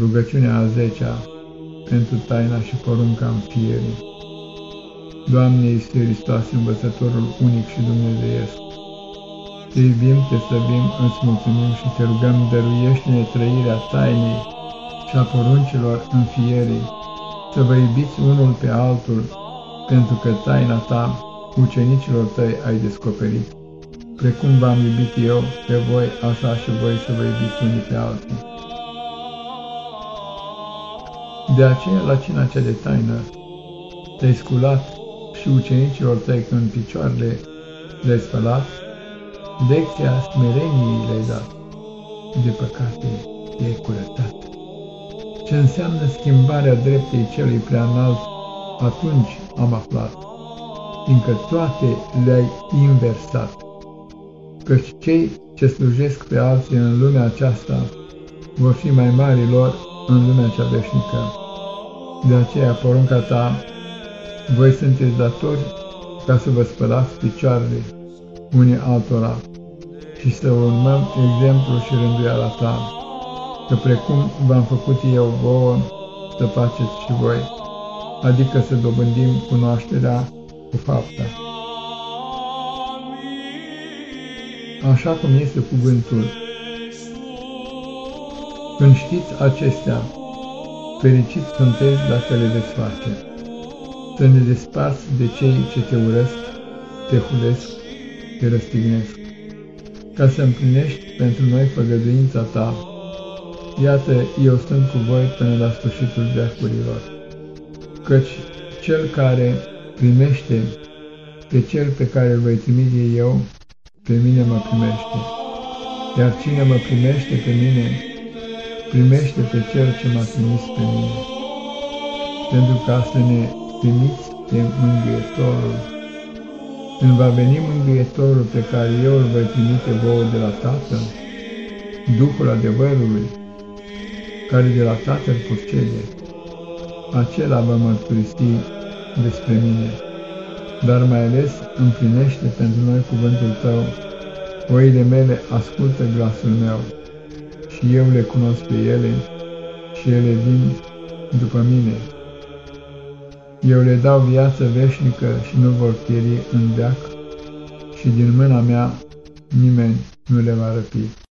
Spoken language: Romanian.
Rugăciunea a zecea pentru taina și porunca înfierii. Doamne este Hristos, învățătorul unic și dumnezeiesc. Te iubim, te slăbim, îți mulțumim și te rugăm, dăruiește-ne trăirea tainei și a poruncilor înfierii, să vă iubiți unul pe altul, pentru că taina ta ucenicilor tăi ai descoperit. Precum v-am iubit eu pe voi, așa și voi să vă iubiți unii pe alții. De aceea, la cina cea de taină, te-ai sculat și ucenicilor tăi când picioarele le-ai spălat, lecția smereniei le-ai dat, de păcate i-ai curățat. Ce înseamnă schimbarea dreptei celui prea înalt, atunci am aflat, fiindcă toate le-ai inversat. Căci cei ce slujesc pe alții în lumea aceasta vor fi mai mari lor în lumea cea veșnică. De aceea, porunca ta, voi sunteți datori ca să vă spălați picioarele unii altora și să urmăm exemplul și rânduiala ta, că precum v-am făcut eu vouă, să faceți și voi, adică să dobândim cunoașterea cu fapta. Așa cum este cuvântul, când știți acestea, fericiți sunteți dacă le veți face. Să ne desparți de cei ce te urăsc, te hulesc, te răstignesc, ca să împlinești pentru noi făgăduința ta. Iată, eu sunt cu voi până la sfârșitul veacurilor, căci cel care primește pe cel pe care îl voi trimite eu, pe mine mă primește, iar cine mă primește pe mine, primește pe Cel ce m-a trimis pe mine, pentru ca să ne primiți de Mângâietorul. Când va veni Mângâietorul pe care eu îl voi trimite vouă de la Tatăl, Duhul adevărului, care de la Tatăl purcede, acela va mărturisi despre mine, dar mai ales împlinește pentru noi cuvântul Tău, oile mele ascultă glasul meu. și eu le cunosc pe ele și ele vin după mine. Eu le dau viață veșnică și nu vor pieri în veac și din mâna mea nimeni nu le va răpi.